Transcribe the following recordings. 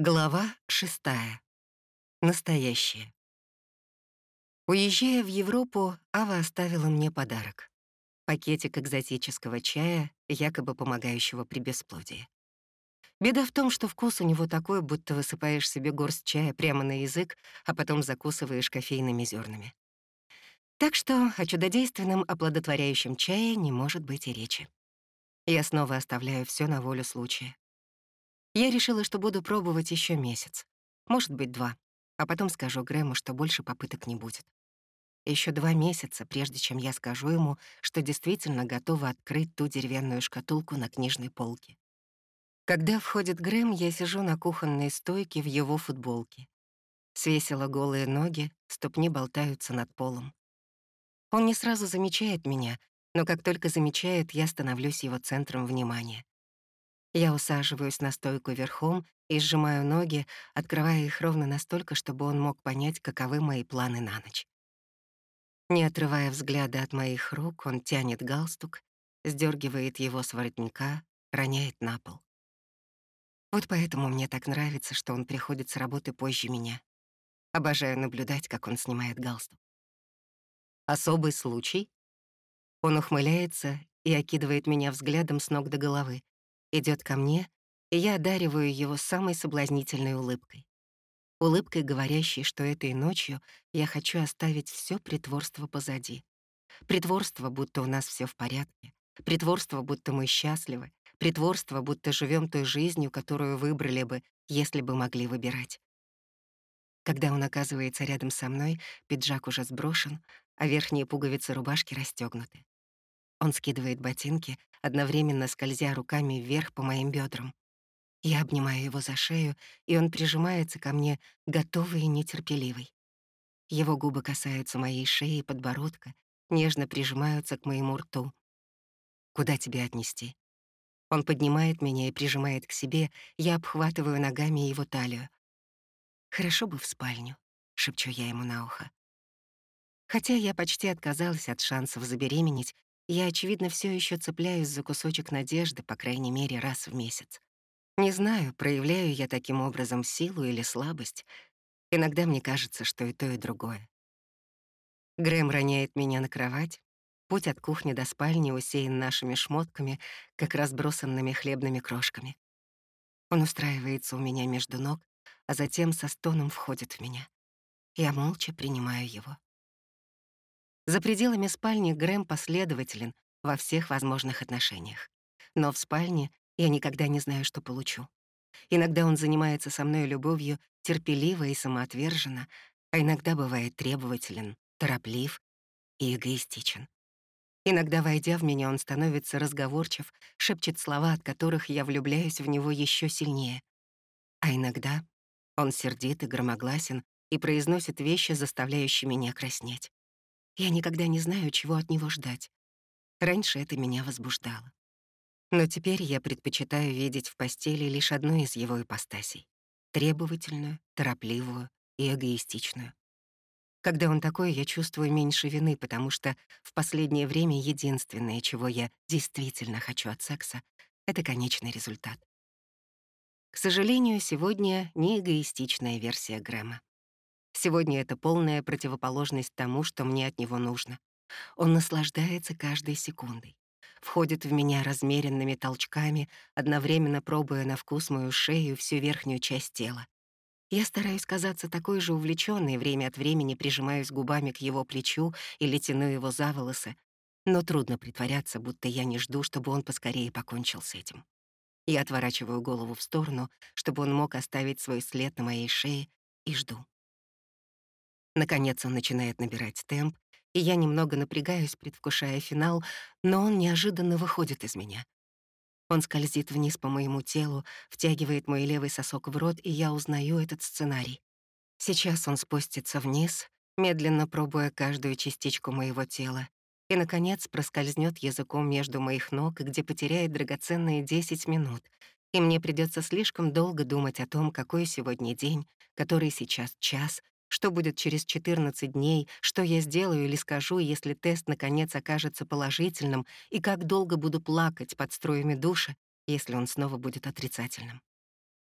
Глава шестая. Настоящее. Уезжая в Европу, Ава оставила мне подарок. Пакетик экзотического чая, якобы помогающего при бесплодии. Беда в том, что вкус у него такой, будто высыпаешь себе горсть чая прямо на язык, а потом закусываешь кофейными зернами. Так что о чудодейственном оплодотворяющем чае не может быть и речи. Я снова оставляю все на волю случая. Я решила, что буду пробовать еще месяц, может быть, два, а потом скажу Грэму, что больше попыток не будет. Еще два месяца, прежде чем я скажу ему, что действительно готова открыть ту деревянную шкатулку на книжной полке. Когда входит Грэм, я сижу на кухонной стойке в его футболке. Свесила голые ноги, ступни болтаются над полом. Он не сразу замечает меня, но как только замечает, я становлюсь его центром внимания. Я усаживаюсь на стойку верхом и сжимаю ноги, открывая их ровно настолько, чтобы он мог понять, каковы мои планы на ночь. Не отрывая взгляда от моих рук, он тянет галстук, сдергивает его с воротника, роняет на пол. Вот поэтому мне так нравится, что он приходит с работы позже меня. Обожаю наблюдать, как он снимает галстук. Особый случай? Он ухмыляется и окидывает меня взглядом с ног до головы, идет ко мне, и я одариваю его самой соблазнительной улыбкой. Улыбкой, говорящей, что этой ночью я хочу оставить все притворство позади. Притворство, будто у нас все в порядке. Притворство, будто мы счастливы. Притворство, будто живем той жизнью, которую выбрали бы, если бы могли выбирать. Когда он оказывается рядом со мной, пиджак уже сброшен, а верхние пуговицы рубашки расстегнуты. Он скидывает ботинки, одновременно скользя руками вверх по моим бедрам. Я обнимаю его за шею, и он прижимается ко мне, готовый и нетерпеливый. Его губы касаются моей шеи и подбородка, нежно прижимаются к моему рту. «Куда тебя отнести?» Он поднимает меня и прижимает к себе, я обхватываю ногами его талию. «Хорошо бы в спальню», — шепчу я ему на ухо. Хотя я почти отказалась от шансов забеременеть, я, очевидно, все еще цепляюсь за кусочек надежды, по крайней мере, раз в месяц. Не знаю, проявляю я таким образом силу или слабость. Иногда мне кажется, что и то, и другое. Грэм роняет меня на кровать. Путь от кухни до спальни усеян нашими шмотками, как разбросанными хлебными крошками. Он устраивается у меня между ног, а затем со стоном входит в меня. Я молча принимаю его. За пределами спальни Грэм последователен во всех возможных отношениях. Но в спальне я никогда не знаю, что получу. Иногда он занимается со мной любовью терпеливо и самоотверженно, а иногда бывает требователен, тороплив и эгоистичен. Иногда, войдя в меня, он становится разговорчив, шепчет слова, от которых я влюбляюсь в него еще сильнее. А иногда он сердит и громогласен и произносит вещи, заставляющие меня краснеть. Я никогда не знаю, чего от него ждать. Раньше это меня возбуждало. Но теперь я предпочитаю видеть в постели лишь одну из его ипостасей — требовательную, торопливую и эгоистичную. Когда он такой, я чувствую меньше вины, потому что в последнее время единственное, чего я действительно хочу от секса, — это конечный результат. К сожалению, сегодня не эгоистичная версия Грэма. Сегодня это полная противоположность тому, что мне от него нужно. Он наслаждается каждой секундой. Входит в меня размеренными толчками, одновременно пробуя на вкус мою шею и всю верхнюю часть тела. Я стараюсь казаться такой же увлечённой, время от времени прижимаюсь губами к его плечу или тяну его за волосы, но трудно притворяться, будто я не жду, чтобы он поскорее покончил с этим. Я отворачиваю голову в сторону, чтобы он мог оставить свой след на моей шее, и жду. Наконец он начинает набирать темп, и я немного напрягаюсь, предвкушая финал, но он неожиданно выходит из меня. Он скользит вниз по моему телу, втягивает мой левый сосок в рот, и я узнаю этот сценарий. Сейчас он спустится вниз, медленно пробуя каждую частичку моего тела, и, наконец, проскользнет языком между моих ног, где потеряет драгоценные 10 минут, и мне придется слишком долго думать о том, какой сегодня день, который сейчас час, что будет через 14 дней, что я сделаю или скажу, если тест наконец окажется положительным, и как долго буду плакать под струями душа, если он снова будет отрицательным.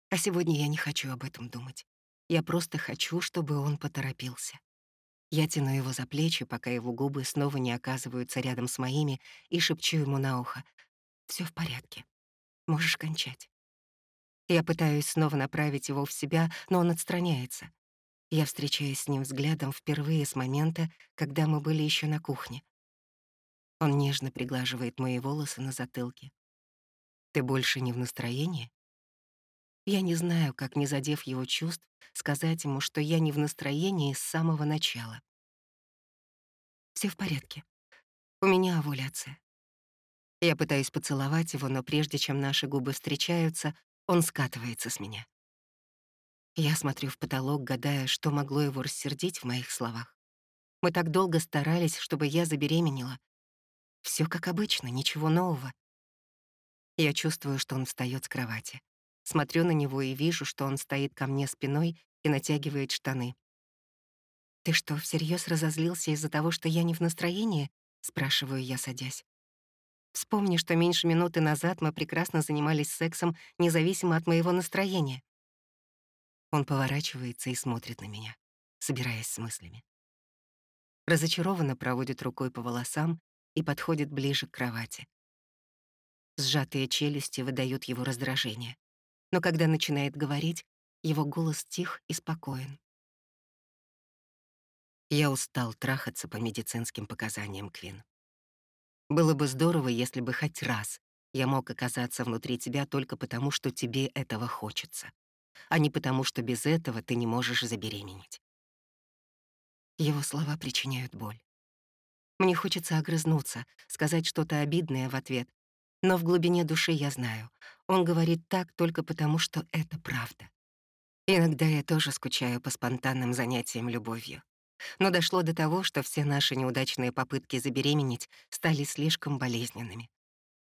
А сегодня я не хочу об этом думать. Я просто хочу, чтобы он поторопился. Я тяну его за плечи, пока его губы снова не оказываются рядом с моими, и шепчу ему на ухо. Все в порядке. Можешь кончать». Я пытаюсь снова направить его в себя, но он отстраняется. Я встречаюсь с ним взглядом впервые с момента, когда мы были еще на кухне. Он нежно приглаживает мои волосы на затылке. «Ты больше не в настроении?» Я не знаю, как, не задев его чувств, сказать ему, что я не в настроении с самого начала. Все в порядке. У меня овуляция. Я пытаюсь поцеловать его, но прежде чем наши губы встречаются, он скатывается с меня. Я смотрю в потолок, гадая, что могло его рассердить в моих словах. Мы так долго старались, чтобы я забеременела. Все как обычно, ничего нового. Я чувствую, что он встает с кровати. Смотрю на него и вижу, что он стоит ко мне спиной и натягивает штаны. «Ты что, всерьез разозлился из-за того, что я не в настроении?» — спрашиваю я, садясь. Вспомни, что меньше минуты назад мы прекрасно занимались сексом, независимо от моего настроения. Он поворачивается и смотрит на меня, собираясь с мыслями. Разочарованно проводит рукой по волосам и подходит ближе к кровати. Сжатые челюсти выдают его раздражение. Но когда начинает говорить, его голос тих и спокоен. Я устал трахаться по медицинским показаниям, Квин. Было бы здорово, если бы хоть раз я мог оказаться внутри тебя только потому, что тебе этого хочется, а не потому, что без этого ты не можешь забеременеть. Его слова причиняют боль. Мне хочется огрызнуться, сказать что-то обидное в ответ, но в глубине души я знаю, он говорит так только потому, что это правда. Иногда я тоже скучаю по спонтанным занятиям любовью. Но дошло до того, что все наши неудачные попытки забеременеть стали слишком болезненными.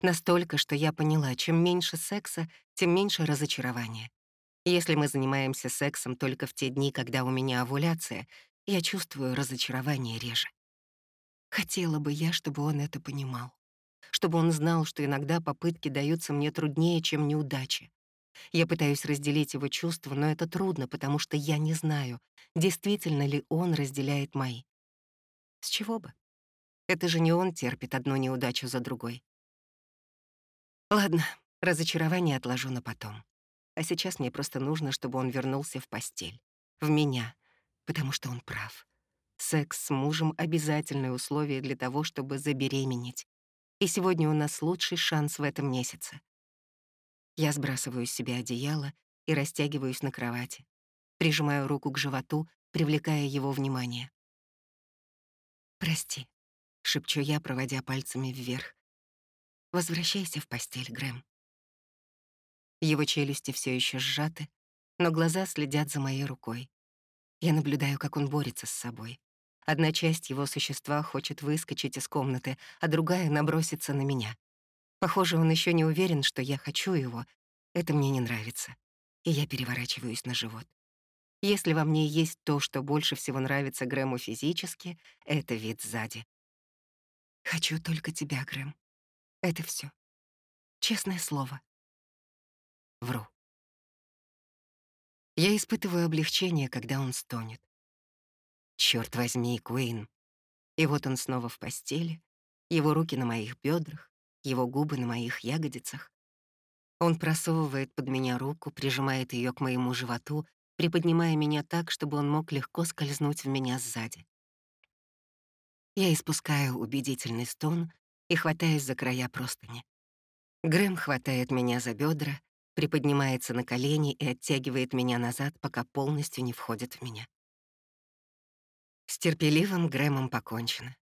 Настолько, что я поняла, чем меньше секса, тем меньше разочарования. Если мы занимаемся сексом только в те дни, когда у меня овуляция, я чувствую разочарование реже. Хотела бы я, чтобы он это понимал. Чтобы он знал, что иногда попытки даются мне труднее, чем неудачи. Я пытаюсь разделить его чувства, но это трудно, потому что я не знаю, действительно ли он разделяет мои. С чего бы? Это же не он терпит одну неудачу за другой. Ладно, разочарование отложу на потом. А сейчас мне просто нужно, чтобы он вернулся в постель. В меня, потому что он прав. Секс с мужем — обязательное условие для того, чтобы забеременеть. И сегодня у нас лучший шанс в этом месяце. Я сбрасываю с себя одеяло и растягиваюсь на кровати. Прижимаю руку к животу, привлекая его внимание. «Прости», — шепчу я, проводя пальцами вверх. «Возвращайся в постель, Грэм». Его челюсти все еще сжаты, но глаза следят за моей рукой. Я наблюдаю, как он борется с собой. Одна часть его существа хочет выскочить из комнаты, а другая набросится на меня. Похоже, он еще не уверен, что я хочу его. Это мне не нравится. И я переворачиваюсь на живот. Если во мне есть то, что больше всего нравится Грэму физически, это вид сзади. Хочу только тебя, Грэм. Это все. Честное слово. Вру. Я испытываю облегчение, когда он стонет. Черт возьми, Куин. И вот он снова в постели, его руки на моих бедрах, его губы на моих ягодицах. Он просовывает под меня руку, прижимает ее к моему животу, приподнимая меня так, чтобы он мог легко скользнуть в меня сзади. Я испускаю убедительный стон и хватаюсь за края простыни. Грэм хватает меня за бедра, приподнимается на колени и оттягивает меня назад, пока полностью не входит в меня. С терпеливым Грэмом покончено.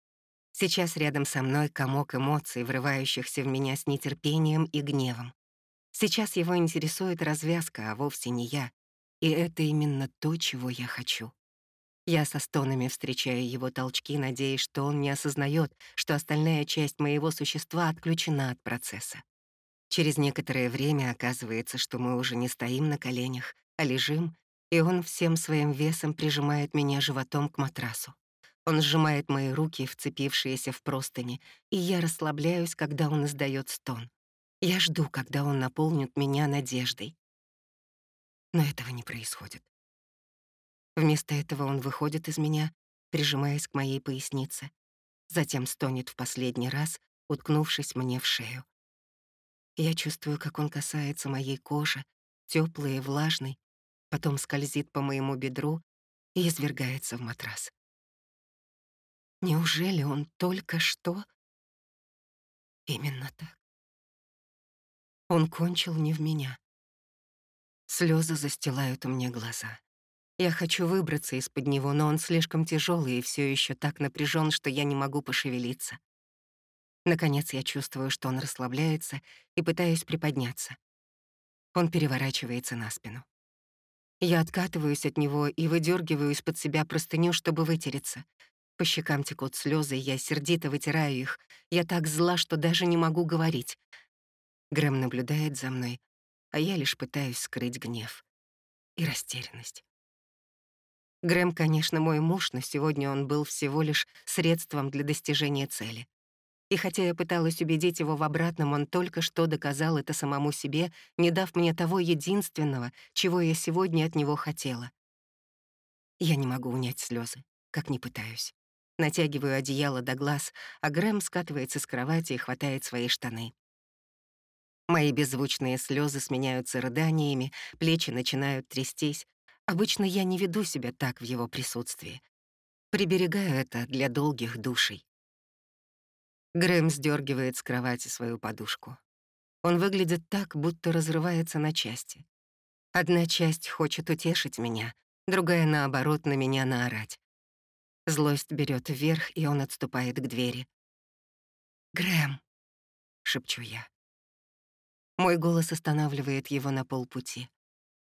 Сейчас рядом со мной комок эмоций, врывающихся в меня с нетерпением и гневом. Сейчас его интересует развязка, а вовсе не я. И это именно то, чего я хочу. Я со стонами встречаю его толчки, надеясь, что он не осознает, что остальная часть моего существа отключена от процесса. Через некоторое время оказывается, что мы уже не стоим на коленях, а лежим, и он всем своим весом прижимает меня животом к матрасу. Он сжимает мои руки, вцепившиеся в простыни, и я расслабляюсь, когда он издает стон. Я жду, когда он наполнит меня надеждой. Но этого не происходит. Вместо этого он выходит из меня, прижимаясь к моей пояснице, затем стонет в последний раз, уткнувшись мне в шею. Я чувствую, как он касается моей кожи, теплый и влажный, потом скользит по моему бедру и извергается в матрас. Неужели он только что... Именно так. Он кончил не в меня. Слезы застилают мне глаза. Я хочу выбраться из-под него, но он слишком тяжелый и все еще так напряжен, что я не могу пошевелиться. Наконец я чувствую, что он расслабляется, и пытаюсь приподняться. Он переворачивается на спину. Я откатываюсь от него и выдергиваю из-под себя простыню, чтобы вытереться. По щекам текут слезы, я сердито вытираю их. Я так зла, что даже не могу говорить. Грэм наблюдает за мной, а я лишь пытаюсь скрыть гнев и растерянность. Грэм, конечно, мой муж, но сегодня он был всего лишь средством для достижения цели. И хотя я пыталась убедить его в обратном, он только что доказал это самому себе, не дав мне того единственного, чего я сегодня от него хотела. Я не могу унять слезы, как не пытаюсь. Натягиваю одеяло до глаз, а Грэм скатывается с кровати и хватает свои штаны. Мои беззвучные слезы сменяются рыданиями, плечи начинают трястись, Обычно я не веду себя так в его присутствии. Приберегаю это для долгих душей. Грэм сдергивает с кровати свою подушку. Он выглядит так, будто разрывается на части. Одна часть хочет утешить меня, другая, наоборот, на меня наорать. Злость берет вверх, и он отступает к двери. «Грэм!» — шепчу я. Мой голос останавливает его на полпути.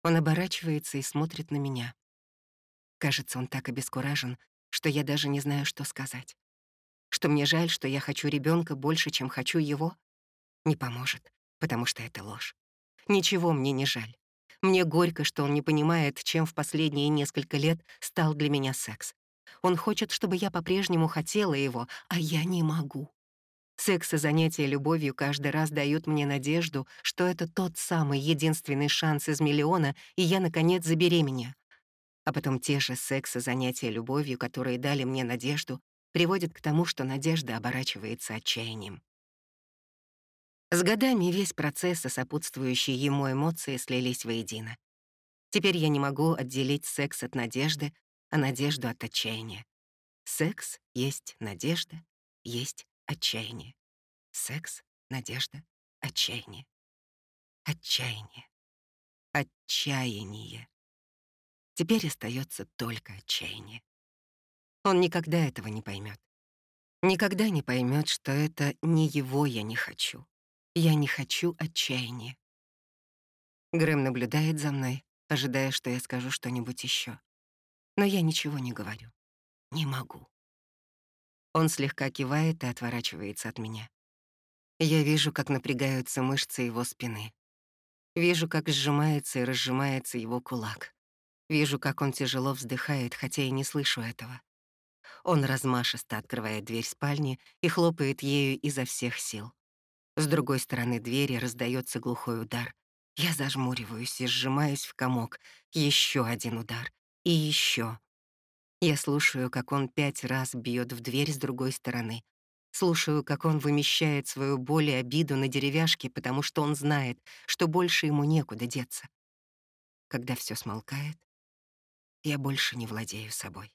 Он оборачивается и смотрит на меня. Кажется, он так обескуражен, что я даже не знаю, что сказать. Что мне жаль, что я хочу ребенка больше, чем хочу его, не поможет, потому что это ложь. Ничего мне не жаль. Мне горько, что он не понимает, чем в последние несколько лет стал для меня секс. Он хочет, чтобы я по-прежнему хотела его, а я не могу. Секс и занятия любовью каждый раз дают мне надежду, что это тот самый единственный шанс из миллиона, и я, наконец, забеременею. А потом те же секс и занятия любовью, которые дали мне надежду, приводят к тому, что надежда оборачивается отчаянием. С годами весь процесс и сопутствующие ему эмоции слились воедино. Теперь я не могу отделить секс от надежды, а надежду от отчаяния. Секс есть надежда, есть отчаяние. Секс, надежда, отчаяние. Отчаяние. Отчаяние. Теперь остается только отчаяние. Он никогда этого не поймет. Никогда не поймет, что это не его я не хочу. Я не хочу отчаяния. Грэм наблюдает за мной, ожидая, что я скажу что-нибудь еще. Но я ничего не говорю. Не могу. Он слегка кивает и отворачивается от меня. Я вижу, как напрягаются мышцы его спины. Вижу, как сжимается и разжимается его кулак. Вижу, как он тяжело вздыхает, хотя и не слышу этого. Он размашисто открывает дверь спальни и хлопает ею изо всех сил. С другой стороны двери раздается глухой удар. Я зажмуриваюсь и сжимаюсь в комок. Еще один удар. И еще. Я слушаю, как он пять раз бьет в дверь с другой стороны. Слушаю, как он вымещает свою боль и обиду на деревяшке, потому что он знает, что больше ему некуда деться. Когда все смолкает, я больше не владею собой.